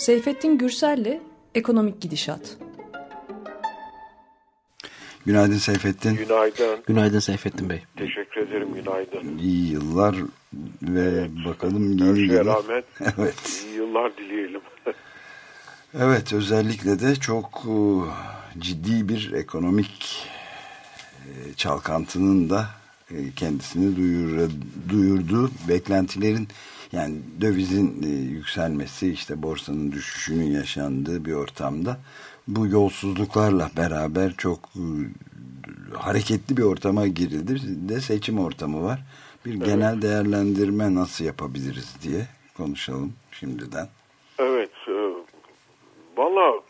Seyfettin Gürsel'le Ekonomik Gidişat. Günaydın Seyfettin. Günaydın. Günaydın Seyfettin Bey. Teşekkür ederim günaydın. İyi yıllar ve evet. bakalım yeni Her yıla. rağmen evet. iyi yıllar dileyelim. evet özellikle de çok e, ciddi bir ekonomik e, çalkantının da e, kendisini duyur, duyurduğu beklentilerin yani dövizin yükselmesi işte borsanın düşüşünün yaşandığı bir ortamda bu yolsuzluklarla beraber çok e, hareketli bir ortama girildi. De seçim ortamı var. Bir evet. genel değerlendirme nasıl yapabiliriz diye konuşalım şimdiden. Evet. E, Valla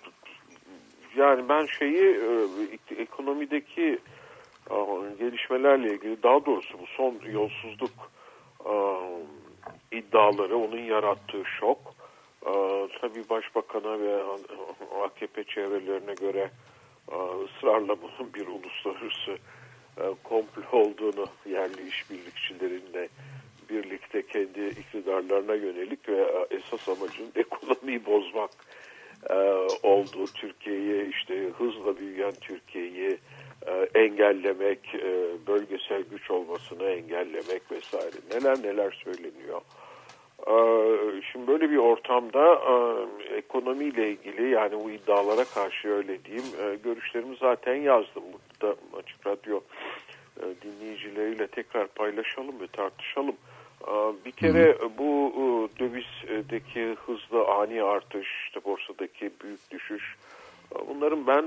yani ben şeyi e, ekonomideki e, gelişmelerle ilgili daha doğrusu bu son yolsuzluk e, iddiaları, onun yarattığı şok ee, tabii başbakana ve AKP çevrelerine göre e, ısrarla bunun bir uluslararası e, komplo olduğunu yerli işbirlikçilerinle birlikte kendi iktidarlarına yönelik ve e, esas amacın ekonomiyi bozmak e, olduğu Türkiye'yi işte hızla büyüyen Türkiye'yi e, engellemek, e, bölgesel güç olmasını engellemek vesaire neler neler söyleniyor. Ee, şimdi böyle bir ortamda e, ekonomiyle ilgili yani bu iddialara karşı öyle diyeyim e, görüşlerimi zaten yazdım. Burada Açık Radyo e, dinleyicileriyle tekrar paylaşalım ve tartışalım. Ee, bir kere bu dövizdeki hızlı ani artış, işte borsadaki büyük düşüş bunların ben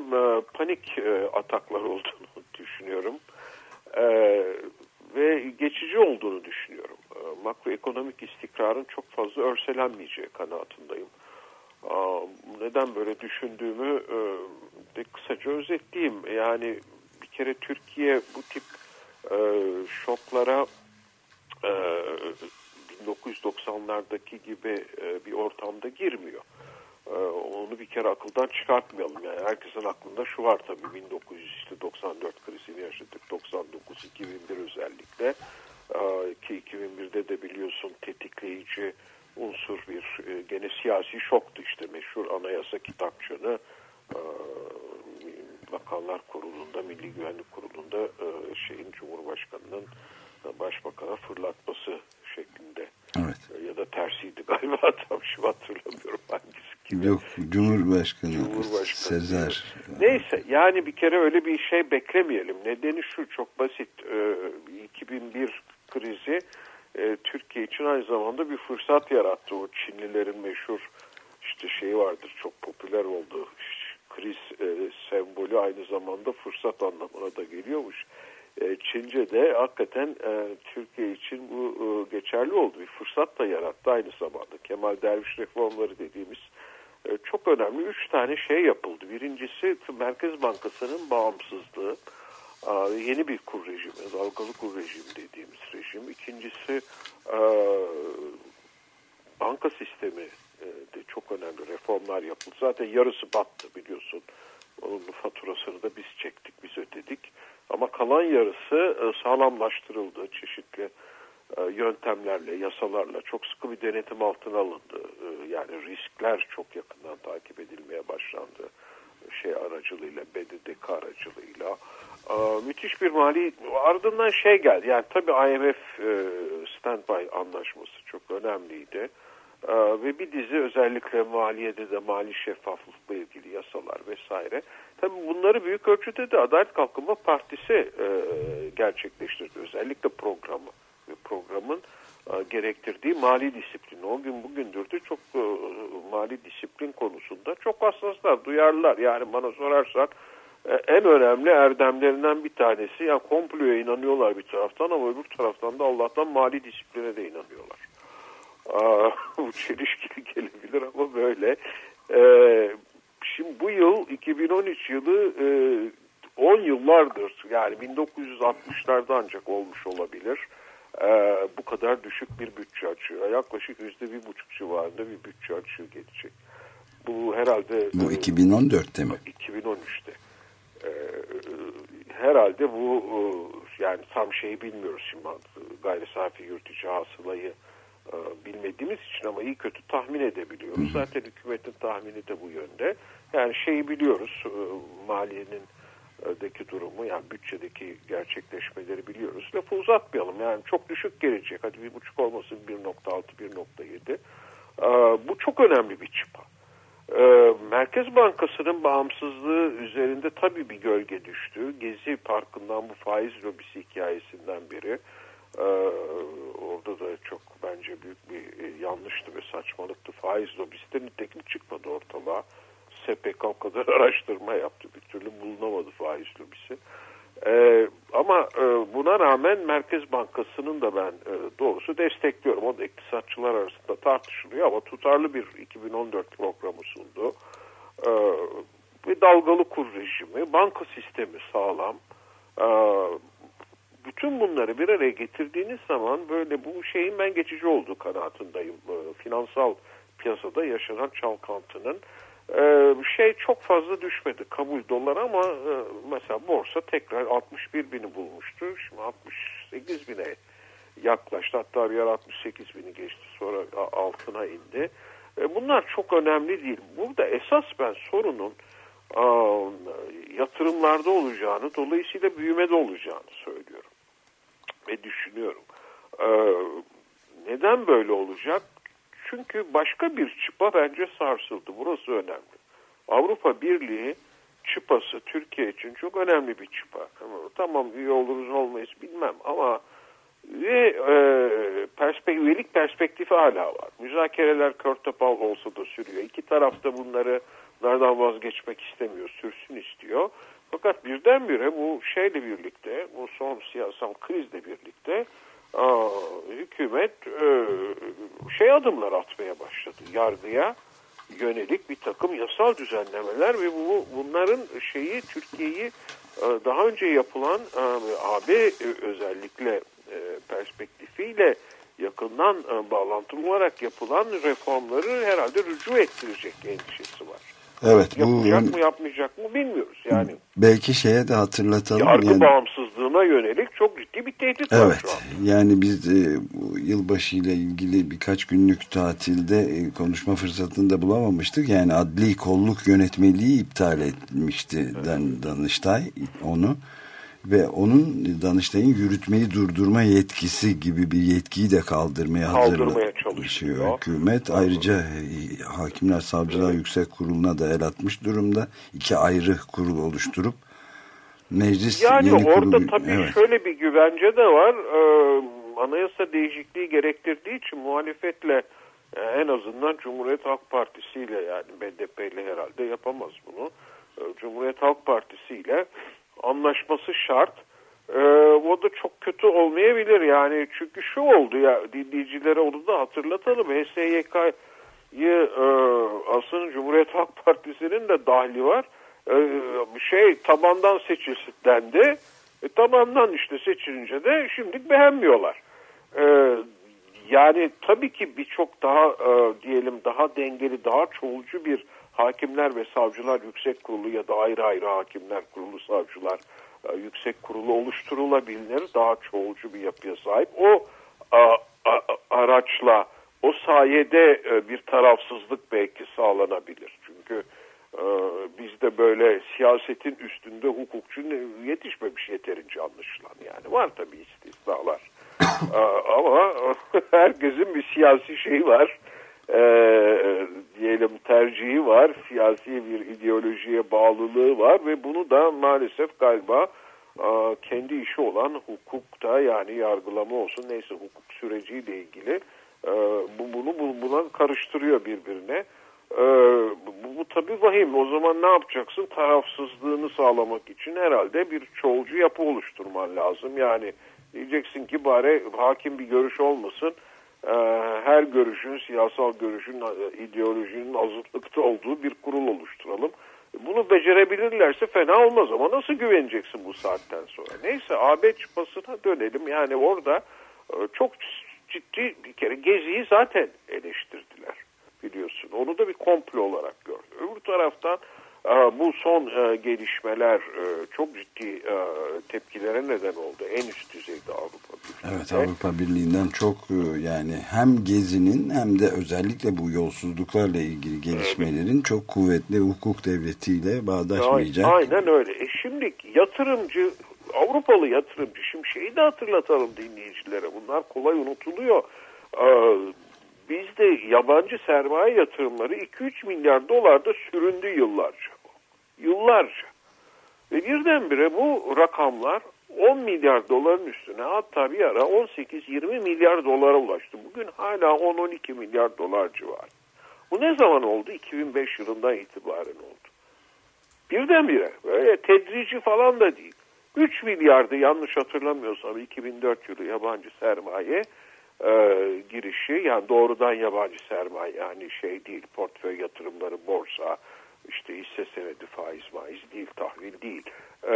panik ataklar olduğunu düşünüyorum. Ve geçici olduğunu düşünüyorum. Makroekonomik istikrarın çok fazla örselenmeyeceği kanaatindeyim. Neden böyle düşündüğümü e, de kısaca özetleyeyim. Yani bir kere Türkiye bu tip e, şoklara 1990'lardaki e, gibi bir ortamda girmiyor. Onu bir kere akıldan çıkartmayalım. Yani herkesin aklında şu var tabii 1994 krizini yaşadık. 99 2001 özellikle ki 2001'de de biliyorsun tetikleyici unsur bir e, gene siyasi şoktu işte meşhur anayasa kitapçığını e, Bakanlar Kurulu'nda, Milli Güvenlik Kurulu'nda e, şeyin Cumhurbaşkanı'nın başbakana fırlatması şeklinde. Evet. Ya da tersiydi galiba tam şu hatırlamıyorum hangisi gibi. Yok Cumhurbaşkanı, Cumhurbaşkanı Sezer. Neyse yani bir kere öyle bir şey beklemeyelim. Nedeni şu çok basit. Ee, 2001 krizi e, Türkiye için aynı zamanda bir fırsat yarattı. O Çinlilerin meşhur işte şeyi vardır çok popüler oldu. Kriz e, sembolü aynı zamanda fırsat anlamına da geliyormuş. E, Çince de hakikaten e, Türkiye için bu e, geçerli oldu. Bir fırsat da yarattı aynı zamanda. Kemal Derviş reformları dediğimiz e, çok önemli üç tane şey yapıldı. Birincisi Merkez Bankası'nın bağımsızlığı. Yeni bir kur rejimi, dalgalı kur rejimi dediğimiz rejim. İkincisi e, banka sistemi e, de çok önemli reformlar yapıldı. Zaten yarısı battı biliyorsun. Onun faturasını da biz çektik, biz ödedik. Ama kalan yarısı e, sağlamlaştırıldı çeşitli yöntemlerle, yasalarla çok sıkı bir denetim altına alındı. Yani riskler çok yakından takip edilmeye başlandı şey aracılığıyla, BDDK aracılığıyla. Müthiş bir mali ardından şey geldi. Yani tabii IMF e, standby anlaşması çok önemliydi. ve bir dizi özellikle maliyede de mali şeffaflıkla ilgili yasalar vesaire. Tabii bunları büyük ölçüde de Adalet Kalkınma Partisi e, gerçekleştirdi. Özellikle programı ve programın e, gerektirdiği mali disiplin. O gün bugündür de çok mali disiplin konusunda çok hassaslar, duyarlılar. Yani bana sorarsan en önemli erdemlerinden bir tanesi yani komploya inanıyorlar bir taraftan ama öbür taraftan da Allah'tan mali disipline de inanıyorlar. bu çelişkili gelebilir ama böyle. şimdi bu yıl 2013 yılı 10 yıllardır yani 1960'larda ancak olmuş olabilir e, bu kadar düşük bir bütçe açıyor. Yaklaşık yüzde bir buçuk civarında bir bütçe açığı gelecek. Bu herhalde... Bu 2014'te mi? 2013'te. E, herhalde bu e, yani tam şeyi bilmiyoruz şimdi gayri safi yurt içi hasılayı e, bilmediğimiz için ama iyi kötü tahmin edebiliyoruz. Zaten hükümetin tahmini de bu yönde. Yani şeyi biliyoruz, maliyenin deki durumu yani bütçedeki gerçekleşmeleri biliyoruz. Lafı uzatmayalım yani çok düşük gelecek. Hadi bir buçuk olmasın 1.6 1.7. Bu çok önemli bir çıpa. Merkez Bankası'nın bağımsızlığı üzerinde tabii bir gölge düştü. Gezi Parkı'ndan bu faiz lobisi hikayesinden biri. Orada da çok bence büyük bir yanlıştı ve saçmalıktı. Faiz lobisi de nitekim çıkmadı ortalığa. SPK o kadar araştırma yaptı. Bir türlü bulunamadı faiz lobisi. Ee, ama e, buna rağmen Merkez Bankası'nın da ben e, doğrusu destekliyorum. O da iktisatçılar arasında tartışılıyor ama tutarlı bir 2014 programı sundu. Ee, bir dalgalı kur rejimi, banka sistemi sağlam. Ee, bütün bunları bir araya getirdiğiniz zaman böyle bu şeyin ben geçici olduğu kanaatindeyim. Ee, finansal piyasada yaşanan çalkantının ee, şey çok fazla düşmedi kabul dolar ama e, mesela borsa tekrar 61 bini bulmuştu. Şimdi 68 bine yaklaştı. Hatta bir yer 68 bini geçti. Sonra altına indi. E, bunlar çok önemli değil. Burada esas ben sorunun yatırımlarda olacağını, dolayısıyla büyümede olacağını söylüyorum. Ve düşünüyorum. Ee, neden böyle olacak? Çünkü başka bir çıpa bence sarsıldı. Burası önemli. Avrupa Birliği çıpası Türkiye için çok önemli bir çıpa. Tamam üye oluruz olmayız bilmem ama ve e, perspek üyelik perspektifi hala var. Müzakereler kör topal olsa da sürüyor. İki taraf da bunları nereden vazgeçmek istemiyor, sürsün istiyor. Fakat birdenbire bu şeyle birlikte, bu son siyasal krizle birlikte hükümet e, şey adımlar atmaya başladı yargıya yönelik bir takım yasal düzenlemeler ve bu bunların şeyi Türkiye'yi e, daha önce yapılan e, AB özellikle e, perspektifiyle yakından bağlantılı olarak yapılan reformları herhalde rücu ettirecek endişesi var. Evet. Yapacak bu, mı yapmayacak mı bilmiyoruz yani. Belki şeye de hatırlatalım. Yargı yani, bağımsızlığına yönelik çok ciddi bir tehdit evet, var şu an. Yani biz e, yılbaşı ile ilgili birkaç günlük tatilde e, konuşma fırsatını da bulamamıştık. Yani adli kolluk yönetmeliği iptal etmişti evet. Danıştay onu ve onun Danıştay'ın yürütmeyi durdurma yetkisi gibi bir yetkiyi de kaldırmaya, kaldırmaya çalışıyor. Hükümet ayrıca e, Hakimler Savcılar. Yüksek Kurulu'na da el atmış durumda. İki ayrı kurul oluştururup meclis yani yeni orada kurulu, tabii evet. şöyle bir güvence de var. Ee, anayasa değişikliği gerektirdiği için muhalefetle e, en azından Cumhuriyet Halk Partisi ile yani BDP ile herhalde yapamaz bunu. Ee, Cumhuriyet Halk Partisi ile anlaşması şart. Ee, o da çok kötü olmayabilir yani. Çünkü şu oldu ya dinleyicilere onu da hatırlatalım. HSYK'yı e, aslında Cumhuriyet Halk Partisi'nin de dahli var. E, şey tabandan seçilsin dendi e, tabandan işte seçilince de şimdi beğenmiyorlar. E, yani tabii ki birçok daha e, diyelim daha dengeli daha çoğulcu bir Hakimler ve Savcılar Yüksek Kurulu ya da ayrı ayrı Hakimler Kurulu, Savcılar Yüksek Kurulu oluşturulabilir. Daha çoğulcu bir yapıya sahip. O a, a, araçla, o sayede e, bir tarafsızlık belki sağlanabilir. Çünkü e, bizde böyle siyasetin üstünde hukukçu yetişmemiş yeterince anlaşılan. Yani var tabii istisnalar. Ama herkesin bir siyasi şeyi var e, diyelim tercihi var, siyasi bir ideolojiye bağlılığı var ve bunu da maalesef galiba kendi işi olan hukukta yani yargılama olsun neyse hukuk süreciyle ilgili bu, bunu bu, buna karıştırıyor birbirine. Bu, tabii vahim. O zaman ne yapacaksın? Tarafsızlığını sağlamak için herhalde bir çoğulcu yapı oluşturman lazım. Yani diyeceksin ki bari hakim bir görüş olmasın her görüşün, siyasal görüşün, e, ideolojinin azınlıkta olduğu bir kurul oluşturalım. Bunu becerebilirlerse fena olmaz ama nasıl güveneceksin bu saatten sonra? Neyse AB çıpasına dönelim. Yani orada e, çok ciddi bir kere Gezi'yi zaten eleştirdiler biliyorsun. Onu da bir komplo olarak son gelişmeler çok ciddi tepkilere neden oldu. En üst düzeyde Avrupa Birliği. Evet Avrupa Birliği'nden çok yani hem gezinin hem de özellikle bu yolsuzluklarla ilgili gelişmelerin evet. çok kuvvetli hukuk devletiyle bağdaşmayacak. Aynen öyle. E şimdi yatırımcı Avrupalı yatırımcı şimdi şeyi de hatırlatalım dinleyicilere. Bunlar kolay unutuluyor. Ee, bizde yabancı sermaye yatırımları 2-3 milyar dolarda süründü yıllarca. Yıllarca. Ve birdenbire bu rakamlar 10 milyar doların üstüne hatta bir ara 18-20 milyar dolara ulaştı. Bugün hala 10-12 milyar dolar civarı. Bu ne zaman oldu? 2005 yılından itibaren oldu. Birdenbire böyle tedrici falan da değil. 3 milyardı yanlış hatırlamıyorsam 2004 yılı yabancı sermaye e, girişi yani doğrudan yabancı sermaye yani şey değil portföy yatırımları borsa işte hisse senedi faiz maiz değil tahvil değil e,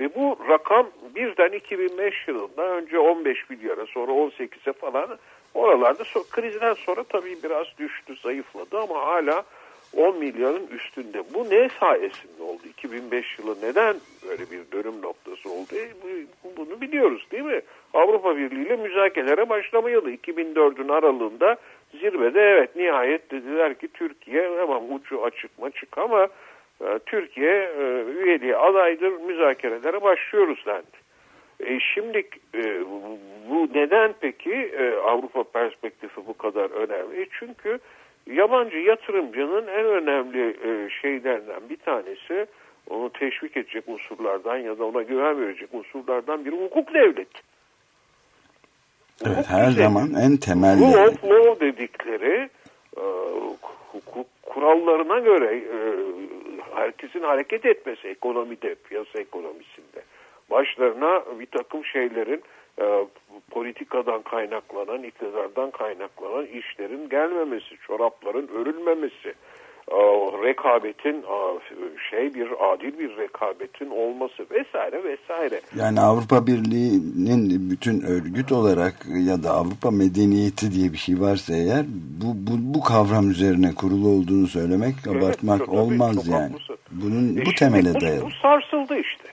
ve bu rakam birden 2005 yılında önce 15 milyara sonra 18'e falan oralarda so krizden sonra tabii biraz düştü zayıfladı ama hala 10 milyarın üstünde. Bu ne sayesinde oldu? 2005 yılı neden böyle bir dönüm noktası oldu? E, bunu biliyoruz değil mi? Avrupa Birliği ile müzakerelere başlama yılı 2004'ün aralığında zirvede evet nihayet dediler ki Türkiye hemen ucu açık maçık ama e, Türkiye e, üyeliğe adaydır müzakerelere başlıyoruz dendi. E şimdi e, bu neden peki e, Avrupa perspektifi bu kadar önemli? E çünkü yabancı yatırımcının en önemli e, şeylerden bir tanesi onu teşvik edecek unsurlardan ya da ona güven verecek unsurlardan biri hukuk devleti. Evet her zaman en temel. Rule of law dedikleri e, hukuk kurallarına göre e, herkesin hareket etmesi ekonomide, piyasa ekonomisinde. Başlarına bir takım şeylerin e, politikadan kaynaklanan, iktidardan kaynaklanan işlerin gelmemesi, çorapların örülmemesi, rekabetin e, şey bir adil bir rekabetin olması vesaire vesaire. Yani Avrupa Birliği'nin bütün örgüt olarak ya da Avrupa medeniyeti diye bir şey varsa eğer bu bu, bu kavram üzerine kurulu olduğunu söylemek evet, abartmak tabii, olmaz yani. Haklısın. Bunun e bu temele dayalı. Bu sarsıldı işte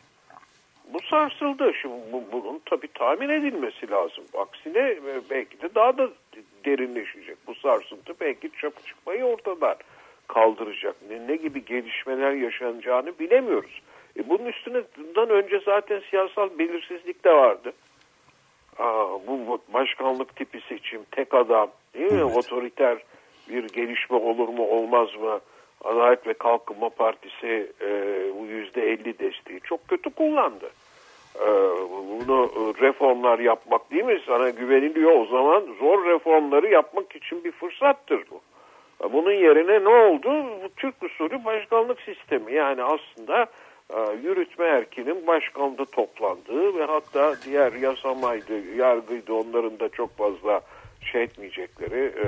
bu sarsıldı. Şimdi bu, bunun tabii tahmin edilmesi lazım. Aksine e, belki de daha da derinleşecek. Bu sarsıntı belki çapı çıkmayı ortadan kaldıracak. Ne, ne gibi gelişmeler yaşanacağını bilemiyoruz. E bunun üstüne bundan önce zaten siyasal belirsizlik de vardı. Aa, bu başkanlık tipi seçim, tek adam, değil mi? Evet. Otoriter bir gelişme olur mu olmaz mı? Adalet ve Kalkınma Partisi e, bu yüzde elli desteği çok kötü kullandı. E, bunu reformlar yapmak değil mi? Sana güveniliyor o zaman zor reformları yapmak için bir fırsattır bu. Bunun yerine ne oldu? Bu Türk usulü başkanlık sistemi. Yani aslında e, yürütme erkinin başkanlığı toplandığı ve hatta diğer yasamaydı, yargıydı onların da çok fazla şey etmeyecekleri, e,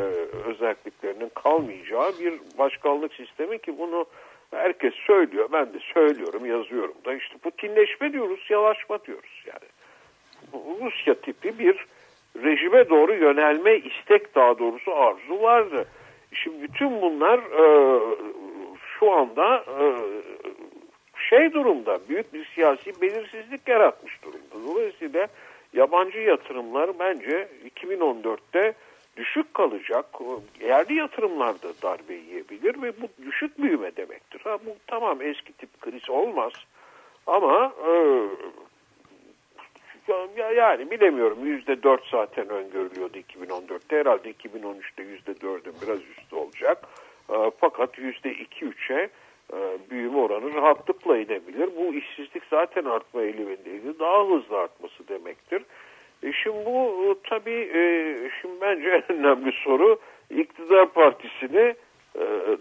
özelliklerinin kalmayacağı bir başkanlık sistemi ki bunu herkes söylüyor. Ben de söylüyorum, yazıyorum da işte Putinleşme diyoruz, yalaşma diyoruz yani. Rusya tipi bir rejime doğru yönelme istek daha doğrusu arzu vardı. Şimdi bütün bunlar e, şu anda e, şey durumda büyük bir siyasi belirsizlik yaratmış durumda. Dolayısıyla yabancı yatırımlar bence 2014'te düşük kalacak. Yerli yatırımlar da darbe yiyebilir ve bu düşük büyüme demektir. Ha, bu tamam eski tip kriz olmaz ama e, yani bilemiyorum yüzde dört zaten öngörülüyordu 2014'te herhalde 2013'te yüzde dördün biraz üstü olacak. E, fakat yüzde iki üçe e, büyüme oranı rahatlıkla inebilir. Bu işsizlik zaten artma eğilimindeydi. Daha hızlı artması demektir. E şimdi bu e, tabii e, şimdi bence en önemli soru iktidar partisini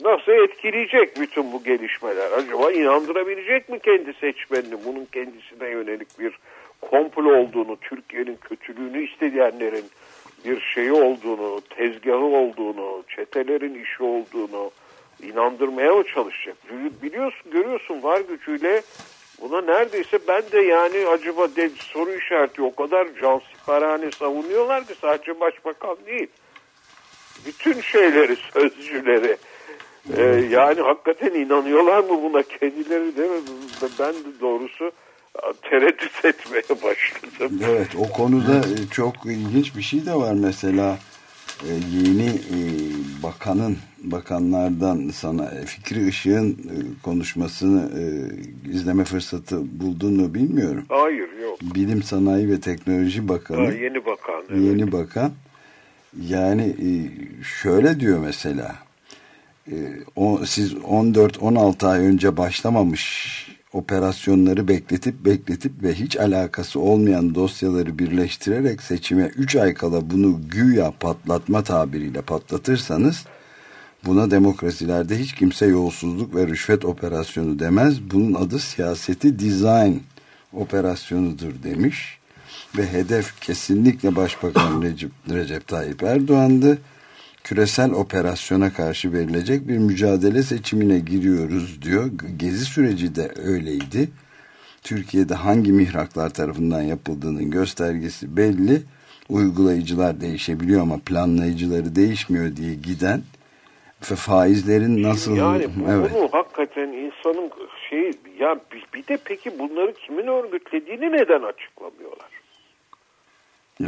nasıl etkileyecek bütün bu gelişmeler? Acaba inandırabilecek mi kendi seçmenini bunun kendisine yönelik bir komplo olduğunu, Türkiye'nin kötülüğünü isteyenlerin bir şeyi olduğunu, tezgahı olduğunu, çetelerin işi olduğunu, inandırmaya mı çalışacak? Biliyorsun, görüyorsun var gücüyle buna neredeyse ben de yani acaba de, soru işareti o kadar cansiperhane savunuyorlar ki sadece başbakan değil. Bütün şeyleri, sözcüleri Ee, yani hakikaten inanıyorlar mı buna kendileri değil mi? Ben de doğrusu tereddüt etmeye başladım. Evet o konuda e, çok ilginç bir şey de var mesela e, yeni e, bakanın bakanlardan sana Fikri Işık'ın konuşmasını izleme fırsatı buldun mu bilmiyorum. Hayır yok. Bilim Sanayi ve Teknoloji Bakanı. Ha, yeni bakan. Evet. Yeni bakan. Yani şöyle diyor mesela siz 14-16 ay önce başlamamış operasyonları bekletip bekletip ve hiç alakası olmayan dosyaları birleştirerek seçime 3 ay kala bunu güya patlatma tabiriyle patlatırsanız buna demokrasilerde hiç kimse yolsuzluk ve rüşvet operasyonu demez. Bunun adı siyaseti design operasyonudur demiş ve hedef kesinlikle Başbakan Recep, Recep Tayyip Erdoğan'dı küresel operasyona karşı verilecek bir mücadele seçimine giriyoruz diyor. Gezi süreci de öyleydi. Türkiye'de hangi mihraklar tarafından yapıldığının göstergesi belli. Uygulayıcılar değişebiliyor ama planlayıcıları değişmiyor diye giden ve faizlerin nasıl... Yani bu, evet. bunu hakikaten insanın şey ya bir de peki bunları kimin örgütlediğini neden açıklamıyorlar?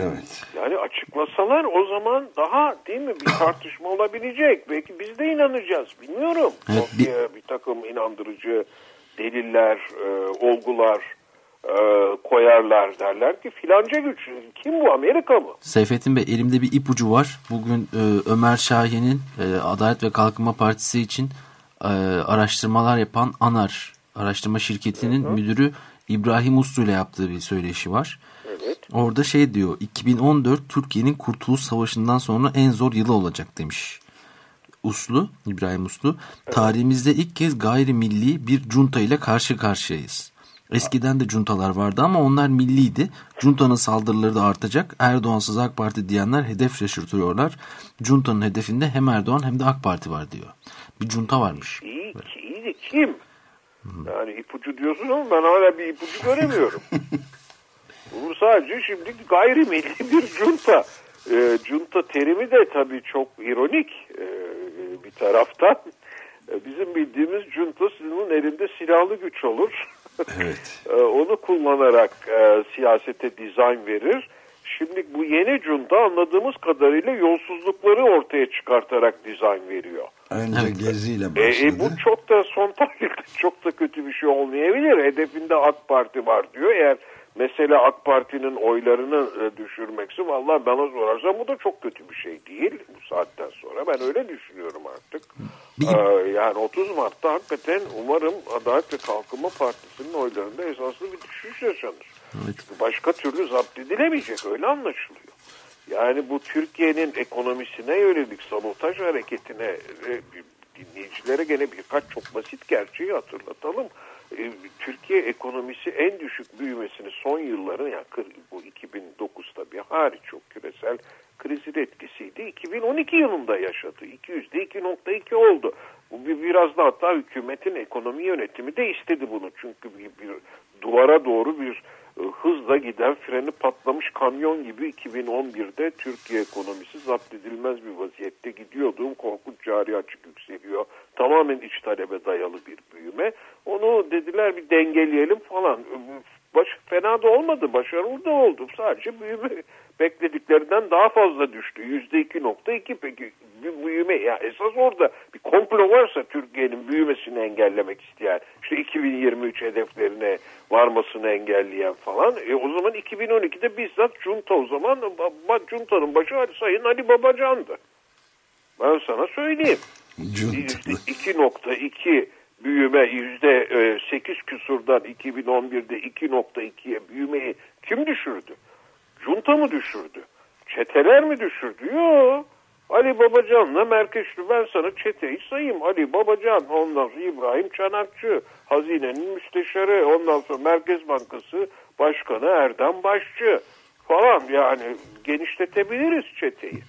Evet. Yani açıklasalar o zaman daha değil mi bir tartışma olabilecek. Belki biz de inanacağız. Bilmiyorum. Evet, bir... bir takım inandırıcı deliller, e, olgular e, koyarlar derler ki filanca güç. Kim bu Amerika mı? Seyfettin Bey elimde bir ipucu var. Bugün e, Ömer Şahin'in e, Adalet ve Kalkınma Partisi için e, araştırmalar yapan ANAR araştırma şirketinin Hı -hı. müdürü İbrahim Uslu ile yaptığı bir söyleşi var. Evet. Orada şey diyor 2014 Türkiye'nin Kurtuluş Savaşı'ndan sonra en zor yılı olacak demiş. Uslu, İbrahim Uslu. Evet. Tarihimizde ilk kez gayrimilli bir junta ile karşı karşıyayız. Eskiden de juntalar vardı ama onlar milliydi. Junta'nın saldırıları da artacak. Erdoğansız AK Parti diyenler hedef şaşırtıyorlar. Junta'nın hedefinde hem Erdoğan hem de AK Parti var diyor. Bir junta varmış. İyi, iyi de kim? Yani ipucu diyorsun ama ben hala bir ipucu göremiyorum. Bu sadece şimdi gayrimilli bir junta. E, junta terimi de tabii çok ironik e, bir taraftan. E, bizim bildiğimiz junta sizin elinde silahlı güç olur. Evet. e, onu kullanarak e, siyasete dizayn verir. Şimdi bu yeni junta anladığımız kadarıyla yolsuzlukları ortaya çıkartarak dizayn veriyor. Önce evet. geziyle başladı. E, e, bu çok da son tarihte çok da kötü bir şey olmayabilir. Hedefinde AK Parti var diyor. Eğer Mesela AK Parti'nin oylarını e, düşürmekse vallahi bana sorarsan bu da çok kötü bir şey değil bu saatten sonra. Ben öyle düşünüyorum artık. Ee, yani 30 Mart'ta hakikaten umarım Adalet ve Kalkınma Partisi'nin oylarında esaslı bir düşüş yaşanır. Evet. Çünkü başka türlü zapt edilemeyecek öyle anlaşılıyor. Yani bu Türkiye'nin ekonomisine yönelik sabotaj hareketine e, dinleyicilere gene birkaç çok basit gerçeği hatırlatalım. E, Türkiye ekonomisi en düşük büyümesini son yılların yani bu 2009 tabii hariç çok küresel krizin etkisiydi. 2012 yılında yaşadı. 200'de 2.2 oldu. Bu bir, biraz da hatta hükümetin ekonomi yönetimi de istedi bunu. Çünkü bir, bir duvara doğru bir hızla giden freni patlamış kamyon gibi 2011'de Türkiye ekonomisi zapt edilmez bir vaziyette gidiyordu. Korkunç cari açık yükseliyor. Tamamen iç talebe dayalı bir büyüme. Onu dediler bir dengeleyelim falan. Baş, fena da olmadı, başarılı da oldu. Sadece büyüme beklediklerinden daha fazla düştü. Yüzde iki nokta iki peki büyüme ya esas orada bir komplo varsa Türkiye'nin büyümesini engellemek isteyen işte 2023 hedeflerine varmasını engelleyen falan e, o zaman 2012'de bizzat Junta o zaman Junta'nın başı Sayın Ali Babacan'dı. Ben sana söyleyeyim. %2.2 büyüme yüzde 8 küsurdan 2011'de 2.2'ye büyümeyi kim düşürdü? Junta mı düşürdü? Çeteler mi düşürdü? Yok. Ali Babacan'la Merkeşli ben sana çeteyi sayayım. Ali Babacan, ondan sonra İbrahim Çanakçı, hazinenin müsteşarı, ondan sonra Merkez Bankası Başkanı Erdem Başçı falan yani genişletebiliriz çeteyi.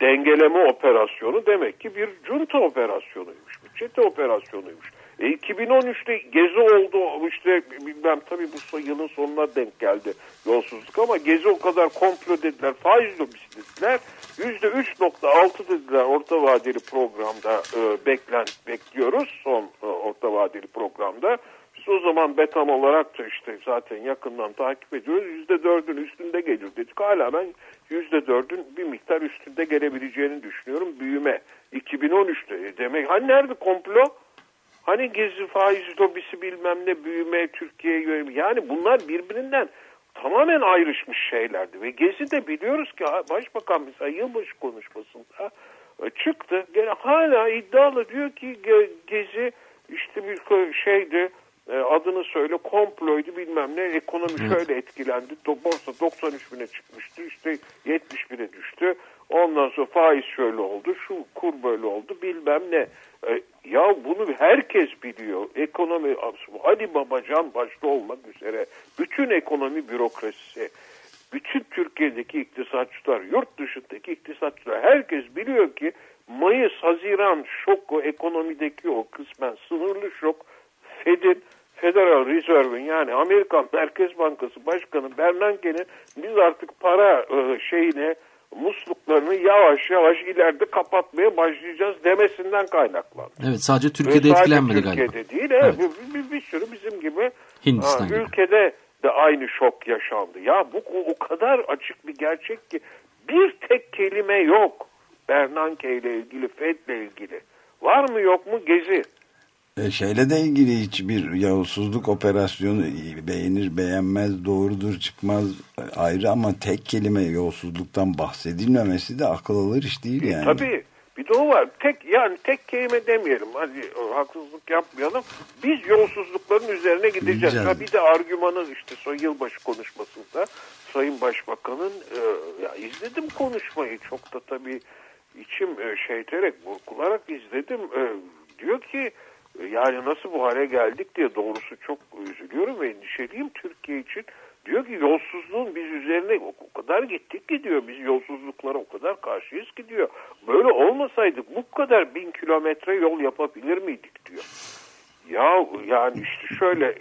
Dengeleme operasyonu demek ki bir junta operasyonuymuş, bir çete operasyonuymuş. E, 2013'te gezi oldu işte bilmem tabii bu yılın sonuna denk geldi yolsuzluk ama gezi o kadar komplo dediler faiz lobisi dediler %3.6 dediler orta vadeli programda e, beklen, bekliyoruz son e, orta vadeli programda biz o zaman betam olarak da işte zaten yakından takip ediyoruz. Yüzde dördün üstünde gelir dedik. Hala ben yüzde dördün bir miktar üstünde gelebileceğini düşünüyorum. Büyüme 2013'te. Demek hani nerede komplo? Hani gezi faiz lobisi bilmem ne büyüme Türkiye'ye yönelik. Yani bunlar birbirinden tamamen ayrışmış şeylerdi. Ve Gezi de biliyoruz ki Başbakan mesela yılbaşı konuşmasında e, çıktı. Gene hala iddialı diyor ki Gezi işte bir şeydi e, adını söyle komploydu bilmem ne ekonomi evet. şöyle etkilendi borsa 93 bine çıkmıştı işte 71'e düştü. Ondan sonra faiz şöyle oldu şu kur böyle oldu bilmem ne. E, ya bunu herkes biliyor. Ekonomi Ali Babacan başta olmak üzere bütün ekonomi bürokrasisi bütün Türkiye'deki iktisatçılar yurt dışındaki iktisatçılar herkes biliyor ki Mayıs Haziran şoku ekonomideki o kısmen sınırlı şok Fed'in Federal Reserve'in yani Amerikan Merkez Bankası Başkanı Bernanke'nin biz artık para e, şeyine musluklarını yavaş yavaş ileride kapatmaya başlayacağız demesinden kaynaklandı. Evet sadece Türkiye'de Ve etkilenmedi Türkiye'de galiba. değil. Evet. Bir, bir, bir sürü bizim gibi Hindistan ha, ülkede de aynı şok yaşandı. Ya bu o kadar açık bir gerçek ki bir tek kelime yok Bernanke ile ilgili, Fed ile ilgili. Var mı yok mu gezi? E şeyle de ilgili hiçbir yolsuzluk operasyonu beğenir beğenmez doğrudur çıkmaz ayrı ama tek kelime yolsuzluktan bahsedilmemesi de akıl alır iş değil e, yani. E, tabii bir de o var. Tek yani tek kelime demeyelim. Hadi haksızlık yapmayalım. Biz yolsuzlukların üzerine gideceğiz. Ha, bir de argümanı işte son yılbaşı konuşmasında Sayın Başbakan'ın e, ya izledim konuşmayı çok da tabii içim e, şeyterek burkularak izledim. E, diyor ki yani nasıl bu hale geldik diye doğrusu çok üzülüyorum ve endişeliyim Türkiye için. Diyor ki yolsuzluğun biz üzerine o kadar gittik gidiyor. Biz yolsuzluklara o kadar karşıyız gidiyor. Böyle olmasaydık bu kadar bin kilometre yol yapabilir miydik diyor. Ya yani işte şöyle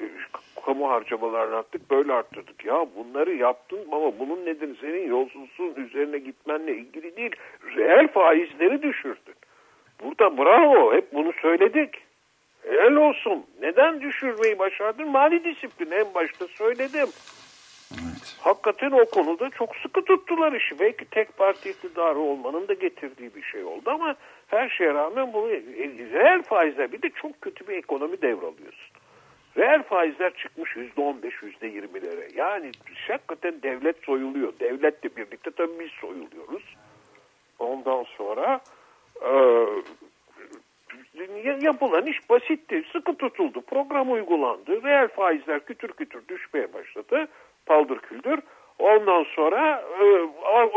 kamu harcamalarını arttık böyle arttırdık. Ya bunları yaptın ama bunun nedeni senin yolsuzluğun üzerine gitmenle ilgili değil. Reel faizleri düşürdün. Burada bravo hep bunu söyledik. Helal olsun. Neden düşürmeyi başardın? Mali disiplin en başta söyledim. Evet. Hakikaten o konuda çok sıkı tuttular işi. Belki tek parti iktidarı olmanın da getirdiği bir şey oldu ama her şeye rağmen bu reel faizler bir de çok kötü bir ekonomi devralıyorsun. Reel faizler çıkmış yüzde on beş, yüzde yirmilere. Yani hakikaten devlet soyuluyor. Devletle birlikte tabii biz soyuluyoruz. Ondan sonra e, yapılan iş basitti. Sıkı tutuldu. Program uygulandı. Reel faizler kütür kütür düşmeye başladı. Paldır küldür. Ondan sonra e,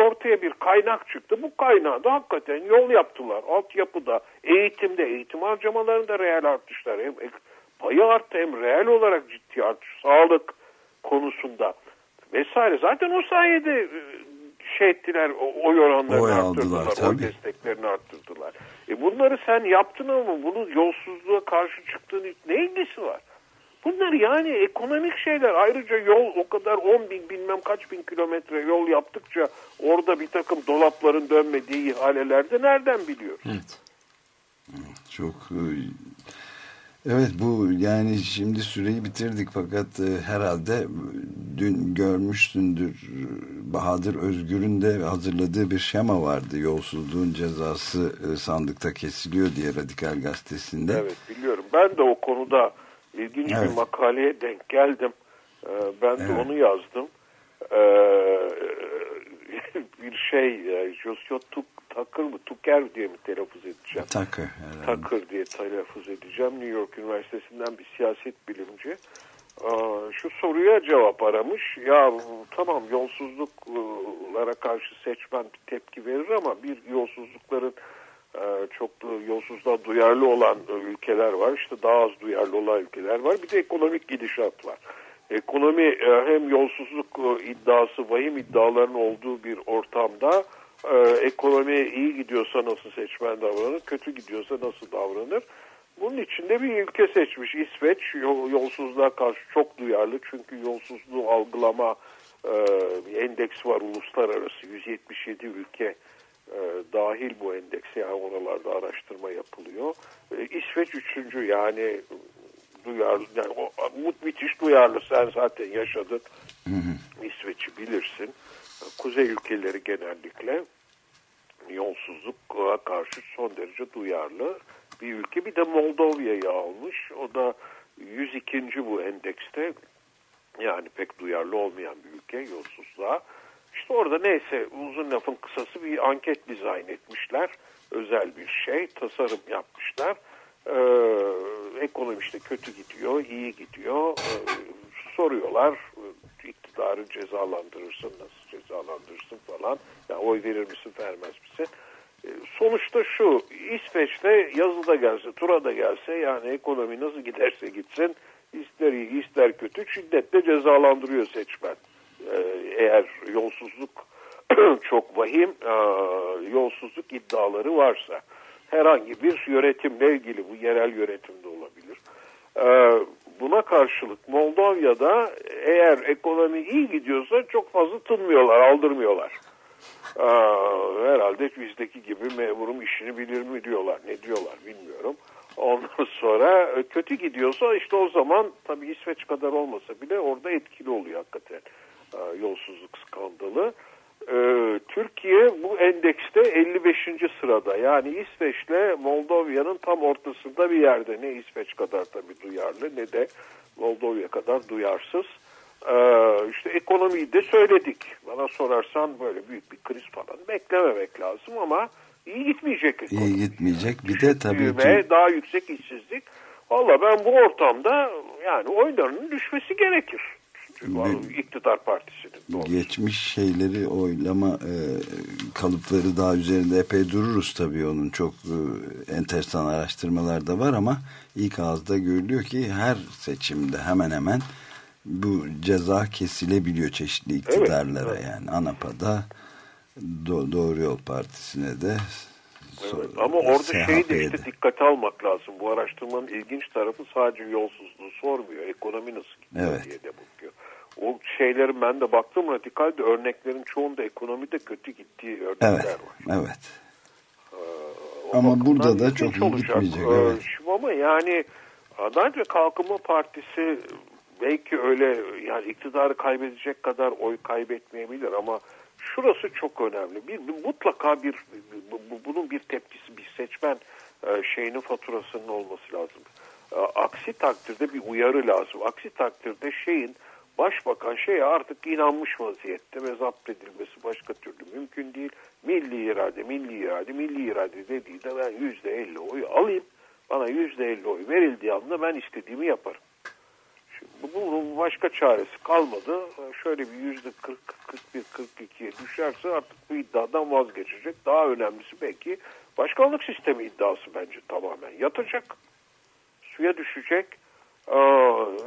ortaya bir kaynak çıktı. Bu kaynağı da hakikaten yol yaptılar. Altyapıda, eğitimde, eğitim harcamalarında reel artışlar. Hem payı arttı hem reel olarak ciddi artış. Sağlık konusunda vesaire. Zaten o sayede e, şey ettiler, oy oranlarını oy arttırdılar, aldılar, oy desteklerini arttırdılar. E bunları sen yaptın ama bunun yolsuzluğa karşı çıktığın ne ilgisi var? Bunlar yani ekonomik şeyler. Ayrıca yol o kadar 10 bin bilmem kaç bin kilometre yol yaptıkça orada bir takım dolapların dönmediği ihalelerde nereden biliyoruz? Evet. Çok e, Evet bu yani şimdi süreyi bitirdik fakat e, herhalde dün görmüşsündür Bahadır Özgür'ün de hazırladığı bir şema vardı. Yolsuzluğun cezası e, sandıkta kesiliyor diye Radikal Gazetesi'nde. Evet biliyorum. Ben de o konuda ilginç evet. bir makaleye denk geldim. E, ben de evet. onu yazdım. E, bir şey e, Josio Tuk Tucker mı Tucker diye mi telaffuz edeceğim? Tucker. Herhalde. Tucker diye telaffuz edeceğim. New York Üniversitesi'nden bir siyaset bilimci. Şu soruya cevap aramış. Ya tamam yolsuzluklara karşı seçmen bir tepki verir ama bir yolsuzlukların e, çok yolsuzluğa duyarlı olan ülkeler var. İşte daha az duyarlı olan ülkeler var. Bir de ekonomik gidişat var. Ekonomi e, hem yolsuzluk e, iddiası, vahim iddiaların olduğu bir ortamda e, ekonomi iyi gidiyorsa nasıl seçmen davranır, kötü gidiyorsa nasıl davranır? Bunun içinde bir ülke seçmiş İsveç yolsuzluğa karşı çok duyarlı çünkü yolsuzluğu algılama e, bir endeks var uluslararası 177 ülke e, dahil bu endekse yani oralarda araştırma yapılıyor. E, İsveç üçüncü yani duyarlı yani o, müthiş duyarlı sen zaten yaşadın İsveç'i bilirsin. Kuzey ülkeleri genellikle yolsuzluğa karşı son derece duyarlı bir ülke. Bir de Moldova'yı almış. O da 102. bu endekste. Yani pek duyarlı olmayan bir ülke yolsuzluğa. İşte orada neyse uzun lafın kısası bir anket dizayn etmişler. Özel bir şey. Tasarım yapmışlar. Ee, ekonomi işte kötü gidiyor, iyi gidiyor. Ee, soruyorlar iktidarı cezalandırırsın, nasıl cezalandırırsın falan. Ya oy verir misin, vermez misin? E, sonuçta şu, İsveç'te yazı da gelse, tura da gelse yani ekonomi nasıl giderse gitsin, ister iyi ister kötü şiddetle cezalandırıyor seçmen. E, eğer yolsuzluk çok vahim e, yolsuzluk iddiaları varsa herhangi bir yönetimle ilgili bu yerel yönetimde olabilir. Buna karşılık Moldova'da eğer ekonomi iyi gidiyorsa çok fazla tınmıyorlar, aldırmıyorlar. herhalde bizdeki gibi memurum işini bilir mi diyorlar, ne diyorlar bilmiyorum. Ondan sonra kötü gidiyorsa işte o zaman tabii İsveç kadar olmasa bile orada etkili oluyor hakikaten yolsuzluk skandalı. Ee, Türkiye bu endekste 55. sırada. Yani İsveç'le Moldova'nın tam ortasında bir yerde. Ne İsveç kadar tabii duyarlı ne de Moldova kadar duyarsız. Ee, işte ekonomiyi de söyledik. Bana sorarsan böyle büyük bir kriz falan beklememek lazım ama iyi gitmeyecek. Ekonomi. İyi gitmeyecek. Bir de tabii Büyüme, ki... daha yüksek işsizlik. Valla ben bu ortamda yani oylarının düşmesi gerekir iktidar partisinin. Doğrusu. Geçmiş şeyleri oylama e, kalıpları daha üzerinde epey dururuz tabii onun çok e, enteresan araştırmalar da var ama ilk ağızda görülüyor ki her seçimde hemen hemen bu ceza kesilebiliyor çeşitli iktidarlara evet, evet. yani ANAPA'da Do Doğru Yol Partisi'ne de Evet, ama orada şeyi de işte dikkate almak lazım. Bu araştırmanın ilginç tarafı sadece yolsuzluğu sormuyor. Ekonomi nasıl gidiyor evet. diye de bakıyor. O şeylerin ben de baktım radikalde örneklerin çoğunda ekonomide kötü gittiği örnekler evet, var. Evet. Ee, ama burada da çok iyi gitmeyecek. Ee, evet. Ama yani Adalet ve Kalkınma Partisi belki öyle yani iktidarı kaybedecek kadar oy kaybetmeyebilir ama şurası çok önemli. Bir, bir mutlaka bir bunun bir tepkisi bir seçmen e, şeyinin faturasının olması lazım. E, aksi takdirde bir uyarı lazım. Aksi takdirde şeyin Başbakan şeye artık inanmış vaziyette ve zapt edilmesi başka türlü mümkün değil. Milli irade, milli irade, milli irade dediği de ben yüzde elli oy alayım. Bana yüzde elli oy verildiği anda ben istediğimi yaparım. Şimdi bunun başka çaresi kalmadı. Şöyle bir yüzde kırk, kırk bir, kırk ikiye düşerse artık bu iddiadan vazgeçecek. Daha önemlisi belki başkanlık sistemi iddiası bence tamamen yatacak. Suya düşecek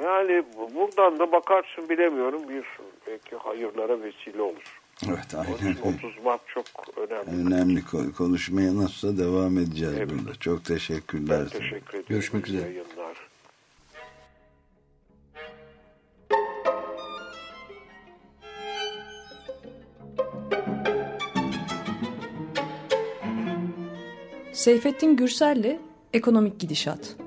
yani buradan da bakarsın bilemiyorum bir belki hayırlara vesile olur. Evet aynen. 30 Mart çok önemli. Önemli konuşmaya nasılsa devam edeceğiz evet. burada. Çok teşekkürler. Ben teşekkür ederim. Görüşmek üzere. Yayınlar. Seyfettin Gürsel'le Ekonomik Gidişat.